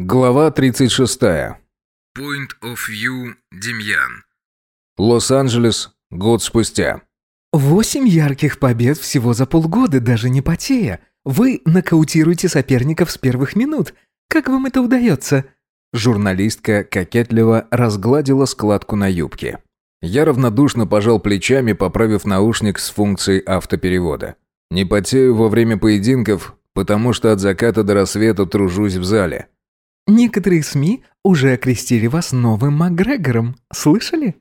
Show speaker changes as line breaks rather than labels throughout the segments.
Глава 36.
Point of View Демьян.
Лос-Анджелес. Год спустя.
Восемь ярких побед всего за полгода, даже не потея. Вы нокаутируете соперников с первых минут. Как вам это удается?»
Журналистка кокетливо разгладила складку на юбке. Я равнодушно пожал плечами, поправив наушник с функцией автоперевода. Не потею во время поединков, потому что от заката до рассвета тружусь в зале.
Некоторые СМИ уже окрестили вас новым Макгрегором. Слышали?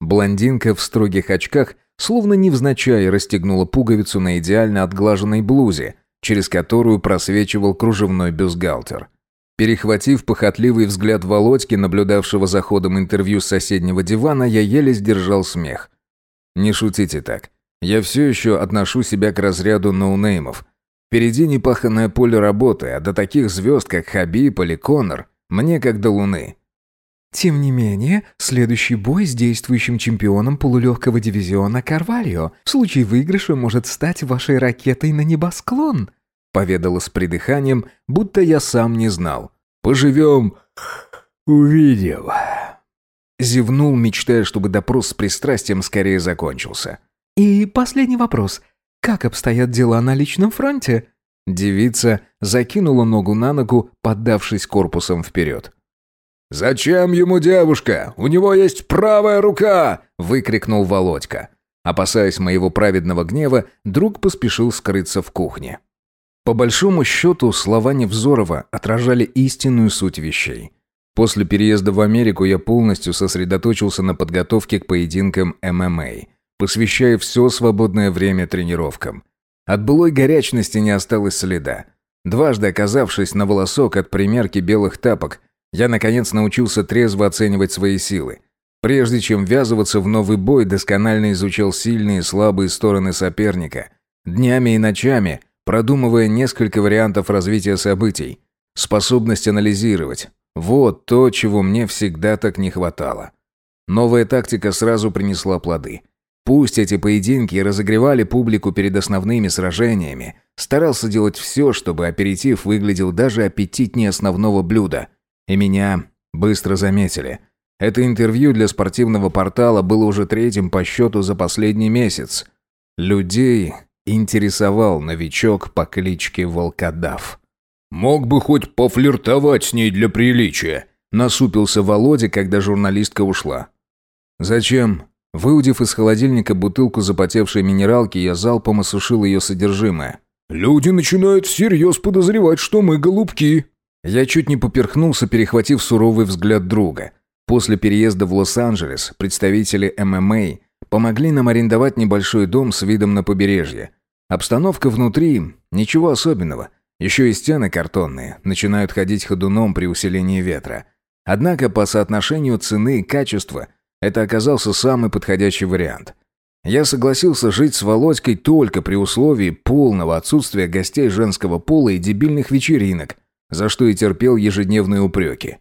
Блондинка в строгих очках словно невзначай расстегнула пуговицу на идеально отглаженной блузе, через которую просвечивал кружевной бюстгальтер. Перехватив похотливый взгляд Володьки, наблюдавшего за ходом интервью с соседнего дивана, я еле сдержал смех. «Не шутите так. Я все еще отношу себя к разряду ноунеймов. Впереди непаханное поле работы, а до таких звезд, как Хабиб или Коннор, мне как до луны.
Тем не менее, следующий бой с действующим чемпионом полулегкого дивизиона Карвальо в случае выигрыша может стать вашей ракетой на небосклон»,
поведала с придыханием, будто я сам не знал. «Поживем, увидим». Зевнул, мечтая, чтобы допрос с пристрастием скорее закончился.
«И последний вопрос. Как обстоят дела на личном фронте?»
Девица закинула ногу на ногу, поддавшись корпусом вперед.
«Зачем ему девушка? У него есть правая рука!» – выкрикнул
Володька. Опасаясь моего праведного гнева, друг поспешил скрыться в кухне. По большому счету, слова Невзорова отражали истинную суть вещей. После переезда в Америку я полностью сосредоточился на подготовке к поединкам ММА, посвящая все свободное время тренировкам. От былой горячности не осталось следа. Дважды оказавшись на волосок от примерки белых тапок, я, наконец, научился трезво оценивать свои силы. Прежде чем ввязываться в новый бой, досконально изучал сильные и слабые стороны соперника. Днями и ночами, продумывая несколько вариантов развития событий. Способность анализировать. Вот то, чего мне всегда так не хватало. Новая тактика сразу принесла плоды. Пусть эти поединки разогревали публику перед основными сражениями, старался делать все, чтобы аперитив выглядел даже аппетитнее основного блюда – и меня быстро заметили. Это интервью для спортивного портала было уже третьим по счету за последний месяц. Людей интересовал новичок по кличке Волкодав.
«Мог бы хоть пофлиртовать с ней для приличия», насупился Володя, когда журналистка ушла.
«Зачем?» Выудив из холодильника бутылку запотевшей минералки, я залпом осушил ее содержимое.
«Люди начинают всерьез подозревать, что мы голубки»,
я чуть не поперхнулся, перехватив суровый взгляд друга. После переезда в Лос-Анджелес представители ММА помогли нам арендовать небольшой дом с видом на побережье. Обстановка внутри – ничего особенного. Еще и стены картонные, начинают ходить ходуном при усилении ветра. Однако по соотношению цены и качества это оказался самый подходящий вариант. Я согласился жить с Володькой только при условии полного отсутствия гостей женского пола и дебильных вечеринок – за что и терпел ежедневные упреки.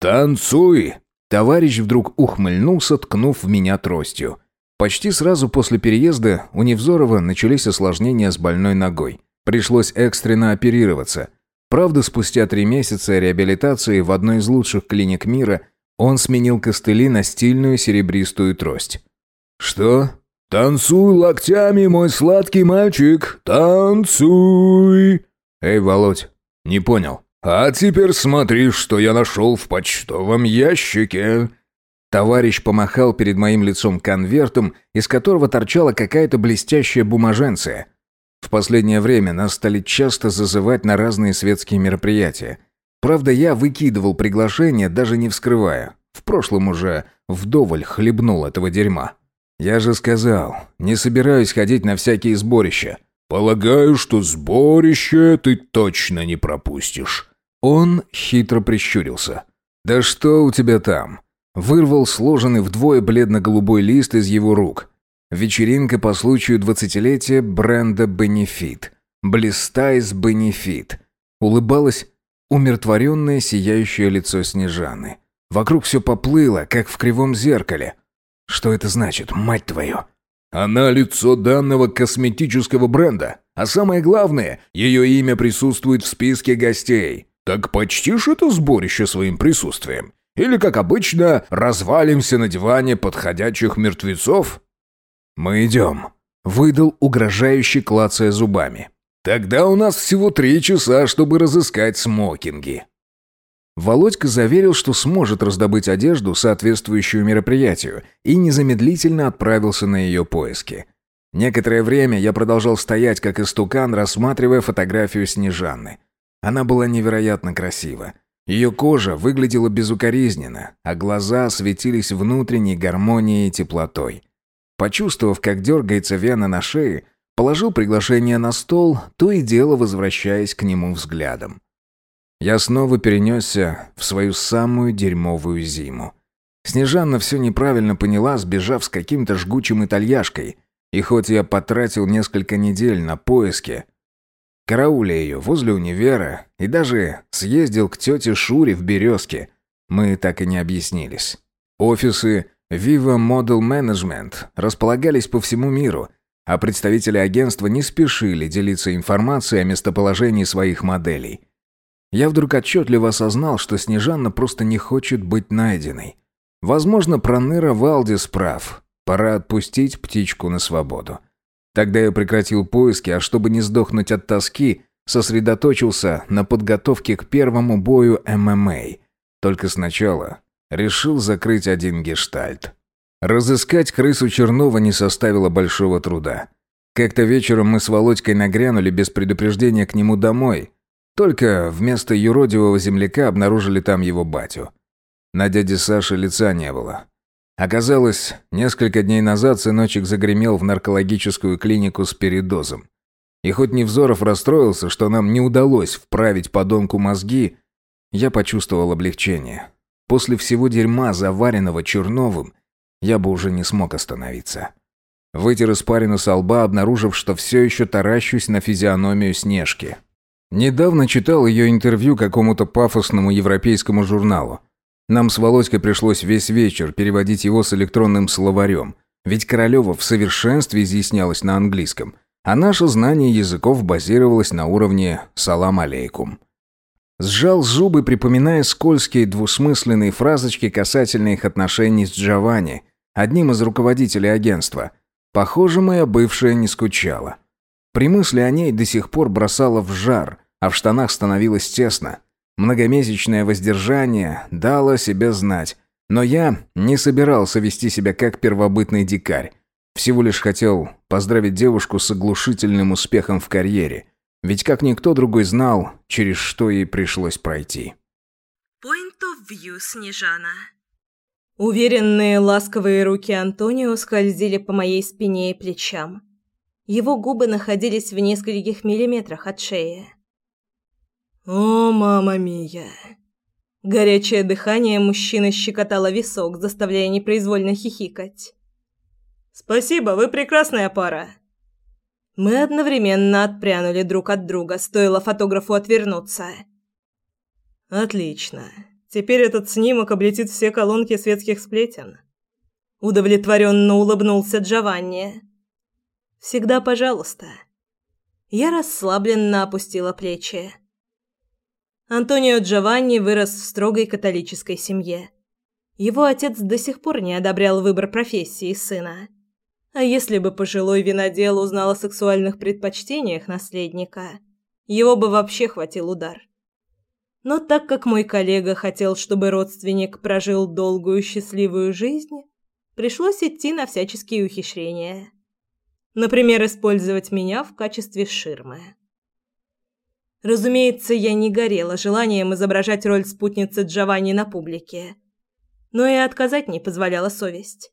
«Танцуй!»
Товарищ вдруг ухмыльнулся, ткнув в меня тростью. Почти сразу после переезда у Невзорова начались осложнения с больной ногой. Пришлось экстренно оперироваться. Правда, спустя три месяца реабилитации в одной из лучших клиник мира он сменил костыли на стильную серебристую трость.
«Что? Танцуй локтями, мой сладкий мальчик! Танцуй!»
«Эй, Володь, не понял».
«А теперь смотри, что я нашел в почтовом ящике».
Товарищ помахал перед моим лицом конвертом, из которого торчала какая-то блестящая бумаженция. В последнее время нас стали часто зазывать на разные светские мероприятия. Правда, я выкидывал приглашение, даже не вскрывая. В прошлом уже вдоволь хлебнул этого дерьма. Я же сказал, не собираюсь ходить на всякие сборища.
«Полагаю, что сборище ты точно не пропустишь».
Он хитро прищурился. «Да что у тебя там?» Вырвал сложенный вдвое бледно-голубой лист из его рук. Вечеринка по случаю двадцатилетия бренда «Бенефит». «Блистайс Бенефит». Улыбалось умиротворенное сияющее лицо Снежаны. Вокруг все поплыло, как в кривом зеркале. Что это значит, мать твою?
Она лицо данного косметического бренда. А самое главное, ее имя присутствует в списке гостей. Так почтишь это сборище своим присутствием? Или, как обычно, развалимся на диване подходящих мертвецов?»
«Мы идем», — выдал угрожающий, клацая зубами.
«Тогда у нас всего три часа, чтобы разыскать смокинги».
Володька заверил, что сможет раздобыть одежду, соответствующую мероприятию, и незамедлительно отправился на ее поиски. Некоторое время я продолжал стоять, как истукан, рассматривая фотографию Снежанны. Она была невероятно красива. Ее кожа выглядела безукоризненно, а глаза светились внутренней гармонией и теплотой. Почувствовав, как дергается вена на шее, положил приглашение на стол, то и дело возвращаясь к нему взглядом. Я снова перенесся в свою самую дерьмовую зиму. Снежанна все неправильно поняла, сбежав с каким-то жгучим итальяшкой. И хоть я потратил несколько недель на поиски, карауля ее возле универа и даже съездил к тете Шуре в Березке, мы так и не объяснились. Офисы Viva Model Management располагались по всему миру, а представители агентства не спешили делиться информацией о местоположении своих моделей – я вдруг отчетливо осознал, что Снежанна просто не хочет быть найденной. Возможно, Проныра Валдис прав. Пора отпустить птичку на свободу. Тогда я прекратил поиски, а чтобы не сдохнуть от тоски, сосредоточился на подготовке к первому бою ММА. Только сначала решил закрыть один гештальт. Разыскать крысу Чернова не составило большого труда. Как-то вечером мы с Володькой нагрянули без предупреждения к нему домой, только вместо юродивого земляка обнаружили там его батю. На дяде Саше лица не было. Оказалось, несколько дней назад сыночек загремел в наркологическую клинику с передозом. И хоть Невзоров расстроился, что нам не удалось вправить подонку мозги, я почувствовал облегчение. После всего дерьма, заваренного Черновым, я бы уже не смог остановиться. Вытер испарину со лба, обнаружив, что все еще таращусь на физиономию Снежки. Недавно читал ее интервью какому-то пафосному европейскому журналу. Нам с Володькой пришлось весь вечер переводить его с электронным словарем, ведь Королева в совершенстве изъяснялась на английском, а наше знание языков базировалось на уровне «салам алейкум». Сжал зубы, припоминая скользкие двусмысленные фразочки касательно их отношений с Джованни, одним из руководителей агентства. Похоже, моя бывшая не скучала. При мысли о ней до сих пор бросала в жар, а в штанах становилось тесно. Многомесячное воздержание дало себе знать, но я не собирался вести себя как первобытный дикарь. Всего лишь хотел поздравить девушку с оглушительным успехом в карьере, ведь как никто другой знал, через что ей пришлось пройти.
Point of view, Снежана. Уверенные ласковые руки Антонио скользили по моей спине и плечам. Его губы находились в нескольких миллиметрах от шеи. «О, мама мия!» Горячее дыхание мужчины щекотало висок, заставляя непроизвольно хихикать. «Спасибо, вы прекрасная пара!» Мы одновременно отпрянули друг от друга, стоило фотографу отвернуться. «Отлично. Теперь этот снимок облетит все колонки светских сплетен». Удовлетворенно улыбнулся Джованни. «Всегда пожалуйста». Я расслабленно опустила плечи. Антонио Джованни вырос в строгой католической семье. Его отец до сих пор не одобрял выбор профессии сына. А если бы пожилой винодел узнал о сексуальных предпочтениях наследника, его бы вообще хватил удар. Но так как мой коллега хотел, чтобы родственник прожил долгую счастливую жизнь, пришлось идти на всяческие ухищрения. Например, использовать меня в качестве ширмы. Разумеется, я не горела желанием изображать роль спутницы Джованни на публике. Но и отказать не позволяла совесть.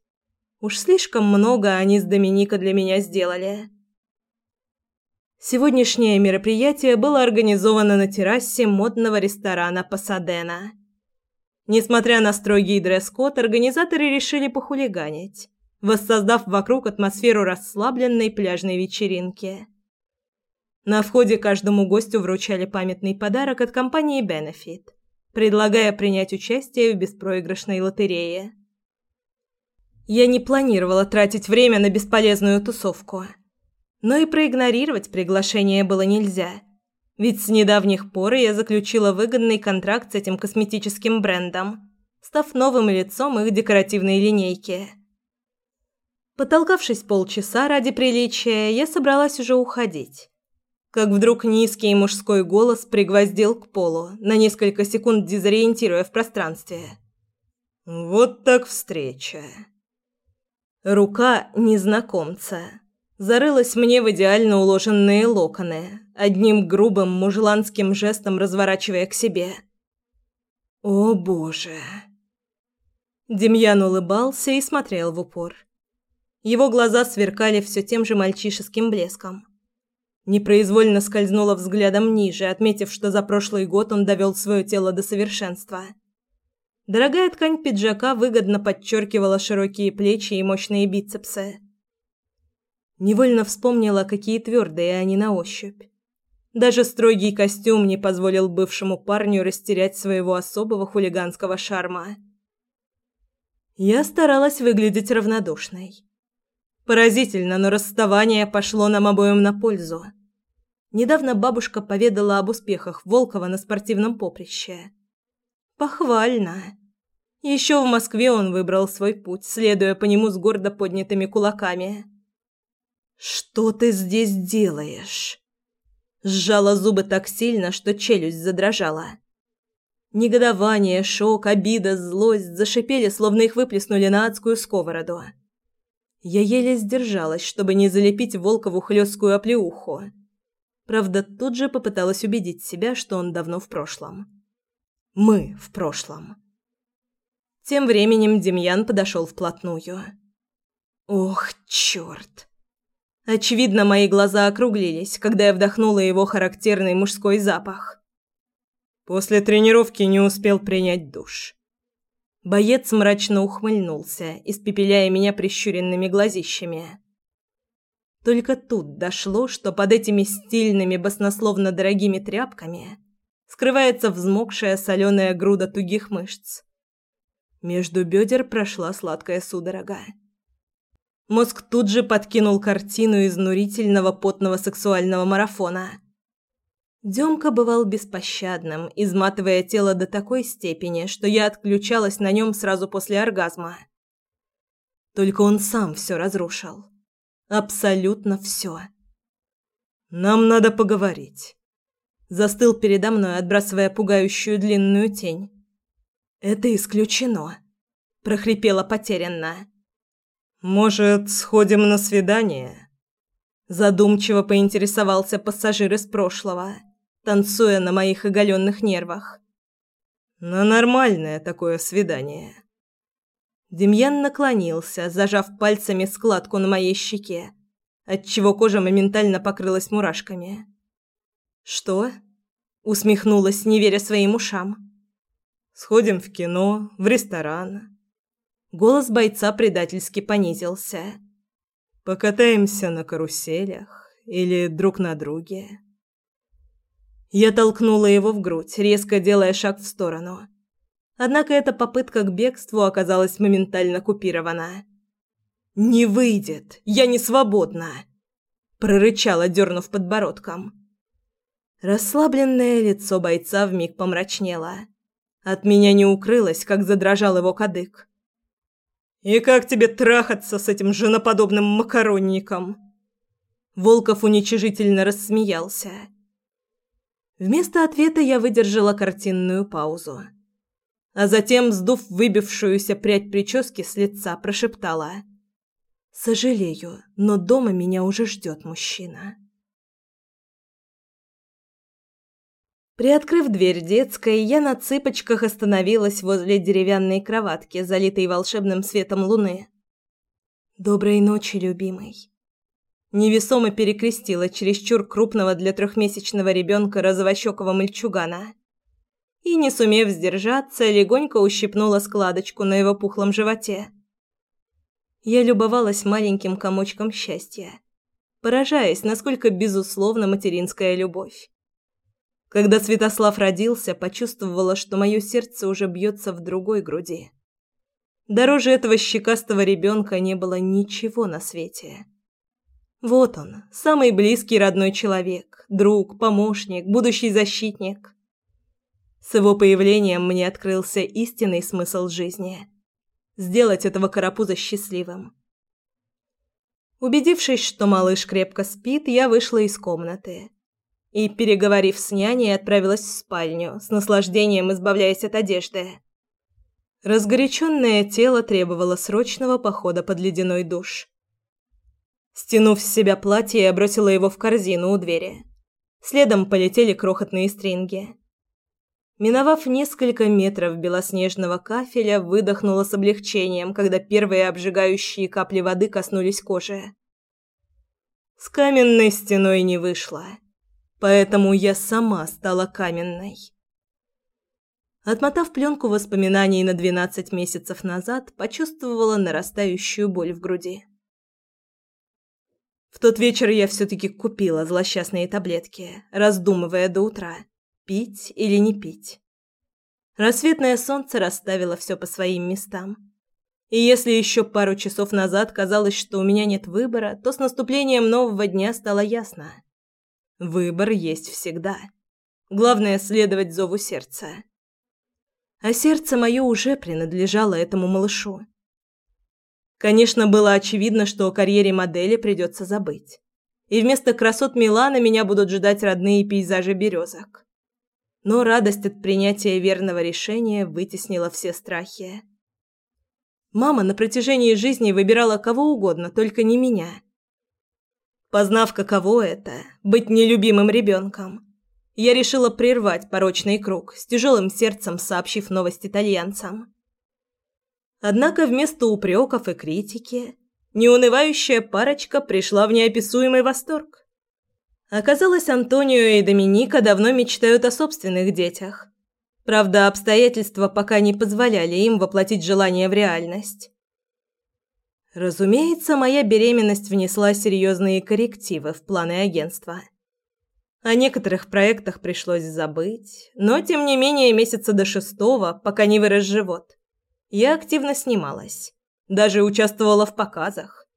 Уж слишком много они с Доминика для меня сделали. Сегодняшнее мероприятие было организовано на террасе модного ресторана Пасадена. Несмотря на строгий дресс-код, организаторы решили похулиганить, воссоздав вокруг атмосферу расслабленной пляжной вечеринки – на входе каждому гостю вручали памятный подарок от компании Benefit, предлагая принять участие в беспроигрышной лотерее. Я не планировала тратить время на бесполезную тусовку. Но и проигнорировать приглашение было нельзя. Ведь с недавних пор я заключила выгодный контракт с этим косметическим брендом, став новым лицом их декоративной линейки. Потолкавшись полчаса ради приличия, я собралась уже уходить. Как вдруг низкий мужской голос пригвоздил к полу, на несколько секунд дезориентируя в пространстве. «Вот так встреча!» Рука незнакомца зарылась мне в идеально уложенные локоны, одним грубым мужланским жестом разворачивая к себе. «О, Боже!» Демьян улыбался и смотрел в упор. Его глаза сверкали все тем же мальчишеским блеском. Непроизвольно скользнула взглядом ниже, отметив, что за прошлый год он довел свое тело до совершенства. Дорогая ткань пиджака выгодно подчеркивала широкие плечи и мощные бицепсы. Невольно вспомнила, какие твердые они на ощупь. Даже строгий костюм не позволил бывшему парню растерять своего особого хулиганского шарма. Я старалась выглядеть равнодушной. Поразительно, но расставание пошло нам обоим на пользу. Недавно бабушка поведала об успехах Волкова на спортивном поприще. Похвально. Еще в Москве он выбрал свой путь, следуя по нему с гордо поднятыми кулаками. «Что ты здесь делаешь?» Сжала зубы так сильно, что челюсть задрожала. Негодование, шок, обида, злость зашипели, словно их выплеснули на адскую сковороду. Я еле сдержалась, чтобы не залепить Волкову хлесткую оплеуху. Правда, тут же попыталась убедить себя, что он давно в прошлом. Мы в прошлом. Тем временем Демьян подошел вплотную. Ох, черт! Очевидно, мои глаза округлились, когда я вдохнула его характерный мужской запах. После тренировки не успел принять душ. Боец мрачно ухмыльнулся, испепеляя меня прищуренными глазищами. Только тут дошло, что под этими стильными, баснословно дорогими тряпками скрывается взмокшая соленая груда тугих мышц. Между бедер прошла сладкая судорога. Мозг тут же подкинул картину изнурительного потного сексуального марафона. Демка бывал беспощадным, изматывая тело до такой степени, что я отключалась на нем сразу после оргазма. Только он сам все разрушил. Абсолютно все. «Нам надо поговорить». Застыл передо мной, отбрасывая пугающую длинную тень. «Это исключено», – прохрипела потерянно. «Может, сходим на свидание?» Задумчиво поинтересовался пассажир из прошлого, танцуя на моих оголенных нервах. «На нормальное такое свидание». Демьян наклонился, зажав пальцами складку на моей щеке, отчего кожа моментально покрылась мурашками. «Что?» — усмехнулась, не веря своим ушам. «Сходим в кино, в ресторан, Голос бойца предательски понизился. Покатаемся на каруселях или друг на друге. Я толкнула его в грудь, резко делая шаг в сторону. Однако эта попытка к бегству оказалась моментально купирована. «Не выйдет! Я не свободна!» прорычала, дернув подбородком. Расслабленное лицо бойца вмиг помрачнело. От меня не укрылось, как задрожал его кадык. «И как тебе трахаться с этим женоподобным макаронником?» Волков уничижительно рассмеялся. Вместо ответа я выдержала картинную паузу. А затем, сдув выбившуюся прядь прически с лица, прошептала. «Сожалею, но дома меня уже ждет мужчина». Приоткрыв дверь детской, я на цыпочках остановилась возле деревянной кроватки, залитой волшебным светом луны. «Доброй ночи, любимый». Невесомо перекрестила чересчур крупного для трехмесячного ребенка розовощекого мальчугана. И, не сумев сдержаться, легонько ущипнула складочку на его пухлом животе. Я любовалась маленьким комочком счастья, поражаясь, насколько безусловна материнская любовь. Когда Святослав родился, почувствовала, что мое сердце уже бьется в другой груди. Дороже этого щекастого ребенка не было ничего на свете. Вот он, самый близкий родной человек, друг, помощник, будущий защитник. С его появлением мне открылся истинный смысл жизни. Сделать этого карапуза счастливым. Убедившись, что малыш крепко спит, я вышла из комнаты. И, переговорив с няней, отправилась в спальню, с наслаждением избавляясь от одежды. Разгоряченное тело требовало срочного похода под ледяной душ. Стянув с себя платье, я бросила его в корзину у двери. Следом полетели крохотные стринги. Миновав несколько метров белоснежного кафеля, выдохнула с облегчением, когда первые обжигающие капли воды коснулись кожи. С каменной стеной не вышло, поэтому я сама стала каменной. Отмотав пленку воспоминаний на 12 месяцев назад, почувствовала нарастающую боль в груди. В тот вечер я все-таки купила злосчастные таблетки, раздумывая до утра, пить или не пить. Рассветное солнце расставило все по своим местам. И если еще пару часов назад казалось, что у меня нет выбора, то с наступлением нового дня стало ясно. Выбор есть всегда. Главное – следовать зову сердца. А сердце мое уже принадлежало этому малышу. Конечно, было очевидно, что о карьере модели придется забыть. И вместо красот Милана меня будут ждать родные пейзажи березок. Но радость от принятия верного решения вытеснила все страхи. Мама на протяжении жизни выбирала кого угодно, только не меня. Познав, каково это – быть нелюбимым ребенком, я решила прервать порочный круг, с тяжелым сердцем сообщив новость итальянцам. Однако вместо упреков и критики неунывающая парочка пришла в неописуемый восторг. Оказалось, Антонио и Доминика давно мечтают о собственных детях. Правда, обстоятельства пока не позволяли им воплотить желание в реальность. Разумеется, моя беременность внесла серьезные коррективы в планы агентства. О некоторых проектах пришлось забыть, но, тем не менее, месяца до шестого, пока не вырос живот, я активно снималась, даже участвовала в показах.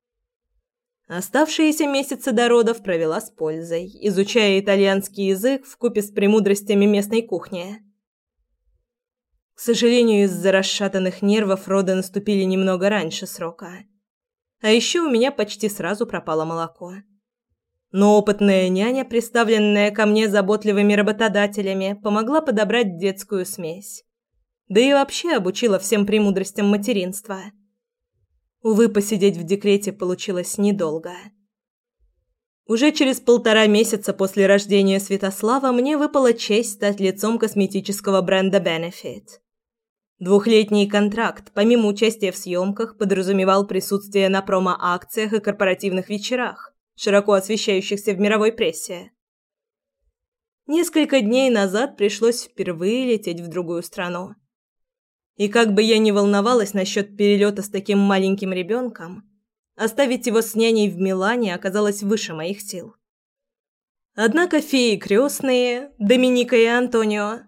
Оставшиеся месяцы до родов провела с пользой, изучая итальянский язык вкупе с премудростями местной кухни. К сожалению, из-за расшатанных нервов роды наступили немного раньше срока. А еще у меня почти сразу пропало молоко. Но опытная няня, представленная ко мне заботливыми работодателями, помогла подобрать детскую смесь да и вообще обучила всем премудростям материнства. Увы, посидеть в декрете получилось недолго. Уже через полтора месяца после рождения Святослава мне выпала честь стать лицом косметического бренда Benefit. Двухлетний контракт, помимо участия в съемках, подразумевал присутствие на промо-акциях и корпоративных вечерах, широко освещающихся в мировой прессе. Несколько дней назад пришлось впервые лететь в другую страну. И как бы я ни волновалась насчет перелета с таким маленьким ребенком, оставить его с няней в Милане оказалось выше моих сил. Однако феи крестные, Доминика и Антонио,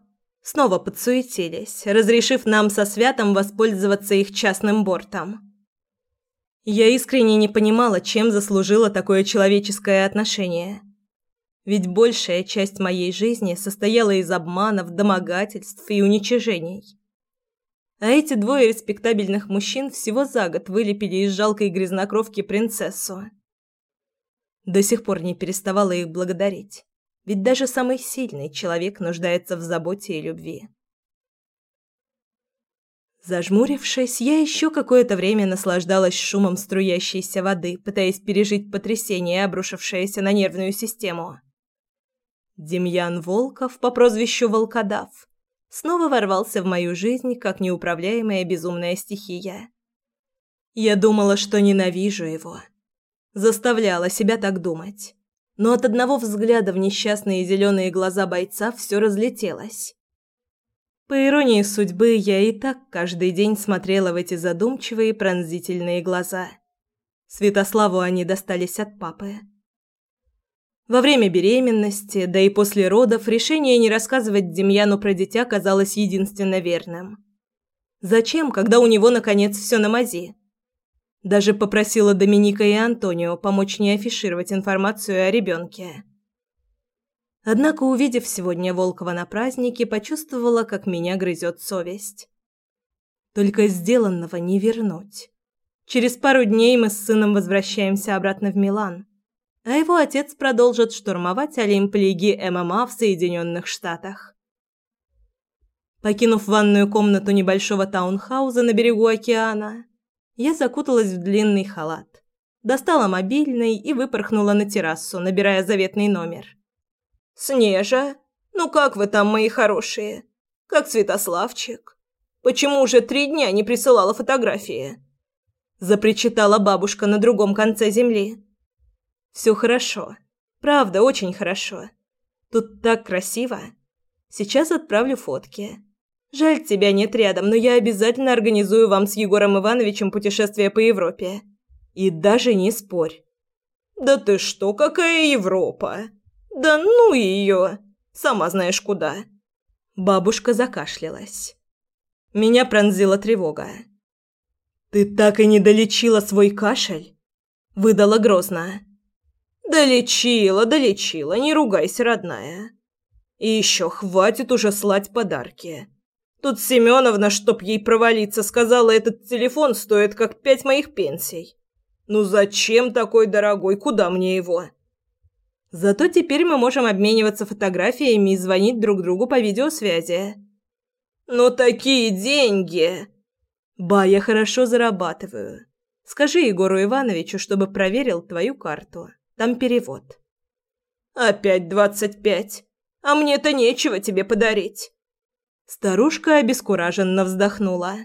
снова подсуетились, разрешив нам со Святом воспользоваться их частным бортом. Я искренне не понимала, чем заслужило такое человеческое отношение. Ведь большая часть моей жизни состояла из обманов, домогательств и уничижений. А эти двое респектабельных мужчин всего за год вылепили из жалкой грязнокровки принцессу. До сих пор не переставала их благодарить. Ведь даже самый сильный человек нуждается в заботе и любви. Зажмурившись, я еще какое-то время наслаждалась шумом струящейся воды, пытаясь пережить потрясение, обрушившееся на нервную систему. Демьян Волков по прозвищу Волкодав снова ворвался в мою жизнь, как неуправляемая безумная стихия. Я думала, что ненавижу его. Заставляла себя так думать. Но от одного взгляда в несчастные зеленые глаза бойца все разлетелось. По иронии судьбы, я и так каждый день смотрела в эти задумчивые пронзительные глаза. Святославу они достались от папы. Во время беременности, да и после родов, решение не рассказывать Демьяну про дитя казалось единственно верным. Зачем, когда у него, наконец, все на мази? Даже попросила Доминика и Антонио помочь не афишировать информацию о ребенке. Однако, увидев сегодня Волкова на празднике, почувствовала, как меня грызет совесть. Только сделанного не вернуть. Через пару дней мы с сыном возвращаемся обратно в Милан, а его отец продолжит штурмовать Олимп Лиги ММА в Соединенных Штатах. Покинув ванную комнату небольшого таунхауза на берегу океана, я закуталась в длинный халат, достала мобильный и выпорхнула на террасу, набирая заветный номер. «Снежа, ну как вы там, мои хорошие? Как Святославчик? Почему уже три дня не присылала фотографии?» Запричитала бабушка на другом конце земли. «Все хорошо. Правда, очень хорошо. Тут так красиво. Сейчас отправлю фотки. Жаль, тебя нет рядом, но я обязательно организую вам с Егором Ивановичем путешествие по Европе. И даже не спорь. Да ты что, какая Европа? Да ну ее! Сама знаешь куда. Бабушка закашлялась. Меня пронзила тревога. Ты так и не долечила свой кашель? Выдала грозно. Долечила, долечила, не ругайся, родная. И еще хватит уже слать подарки. Тут Семеновна, чтоб ей провалиться, сказала, этот телефон стоит как пять моих пенсий. Ну зачем такой дорогой? Куда мне его? Зато теперь мы можем обмениваться фотографиями и звонить друг другу по видеосвязи. Но такие деньги! Ба, я хорошо зарабатываю. Скажи Егору Ивановичу, чтобы проверил твою карту. Там перевод. Опять двадцать пять. А мне-то нечего тебе подарить. Старушка обескураженно вздохнула.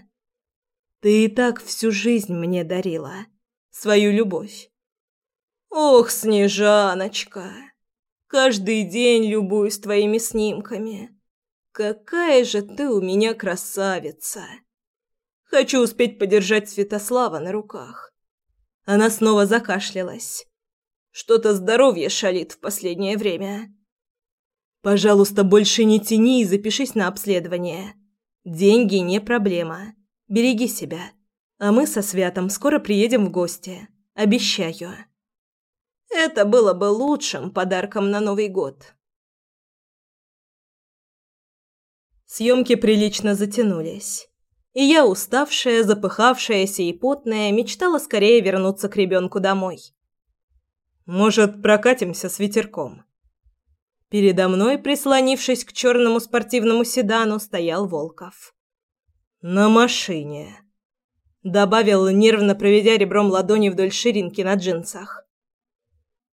«Ты и так всю жизнь мне дарила. Свою любовь». «Ох, Снежаночка, каждый день любуюсь твоими снимками. Какая же ты у меня красавица!» Хочу успеть подержать Святослава на руках. Она снова закашлялась. Что-то здоровье шалит в последнее время. Пожалуйста, больше не тяни и запишись на обследование. Деньги не проблема. Береги себя. А мы со Святом скоро приедем в гости. Обещаю. Это было бы лучшим подарком на Новый год. Съемки прилично затянулись. И я, уставшая, запыхавшаяся и потная, мечтала скорее вернуться к ребенку домой. «Может, прокатимся с ветерком?» Передо мной, прислонившись к черному спортивному седану, стоял Волков. «На машине», — добавил, нервно проведя ребром ладони вдоль ширинки на джинсах.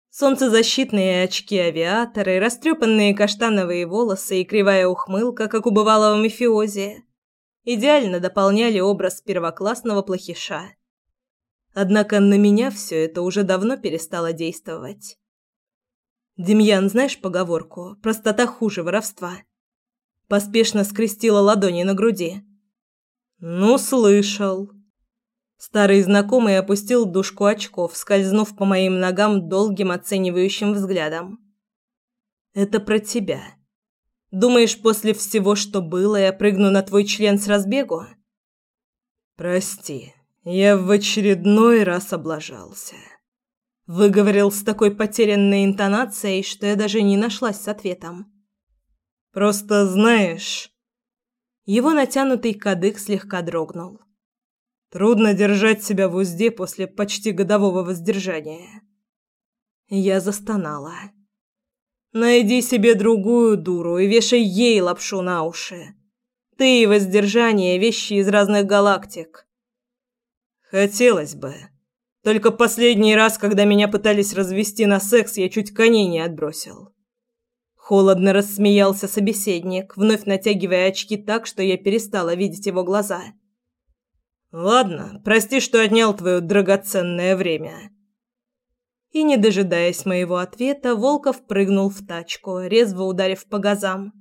Солнцезащитные очки-авиаторы, растрепанные каштановые волосы и кривая ухмылка, как у бывалого мафиози, идеально дополняли образ первоклассного плохиша. Однако на меня все это уже давно перестало действовать. Демьян, знаешь поговорку «простота хуже воровства»?» Поспешно скрестила ладони на груди. «Ну, слышал». Старый знакомый опустил дужку очков, скользнув по моим ногам долгим оценивающим взглядом. «Это про тебя. Думаешь, после всего, что было, я прыгну на твой член с разбегу?» «Прости, я в очередной раз облажался». Выговорил с такой потерянной интонацией, что я даже не нашлась с ответом. «Просто знаешь...» Его натянутый кадык слегка дрогнул. «Трудно держать себя в узде после почти годового воздержания». Я застонала. «Найди себе другую дуру и вешай ей лапшу на уши. Ты и воздержание – вещи из разных галактик». «Хотелось бы», только последний раз, когда меня пытались развести на секс, я чуть коней не отбросил. Холодно рассмеялся собеседник, вновь натягивая очки так, что я перестала видеть его глаза. Ладно, прости, что отнял твое драгоценное время. И не дожидаясь моего ответа, Волков прыгнул в тачку, резво ударив по газам.